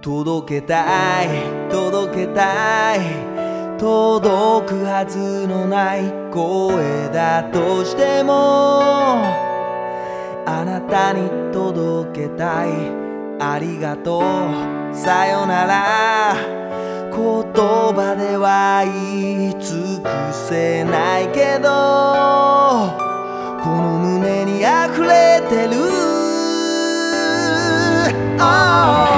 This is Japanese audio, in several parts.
届けたい届けたい届くはずのない声だとしてもあなたに届けたいありがとうさよなら言葉では言い尽くせないけどこの胸に溢れてる。Oh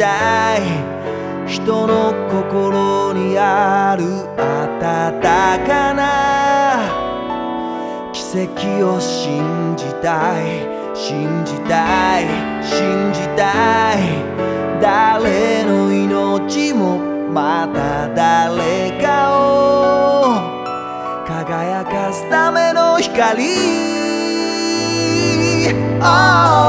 たい。人の心にある温かな奇跡を信じたい。信じたい。信じたい。誰の命もまた誰かを。輝かすための光。Oh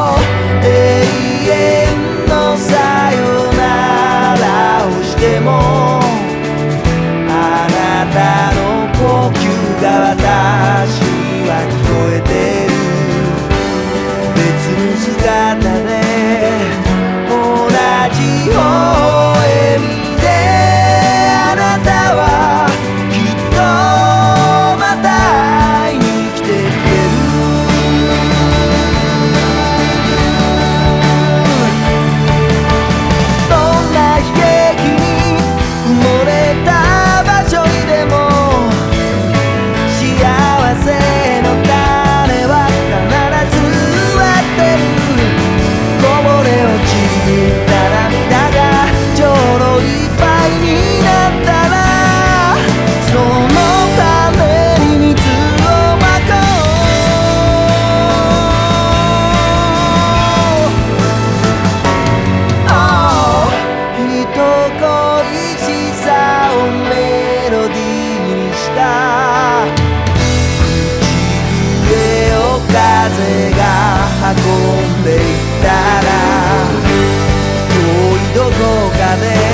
運んでいったら遠いどこかで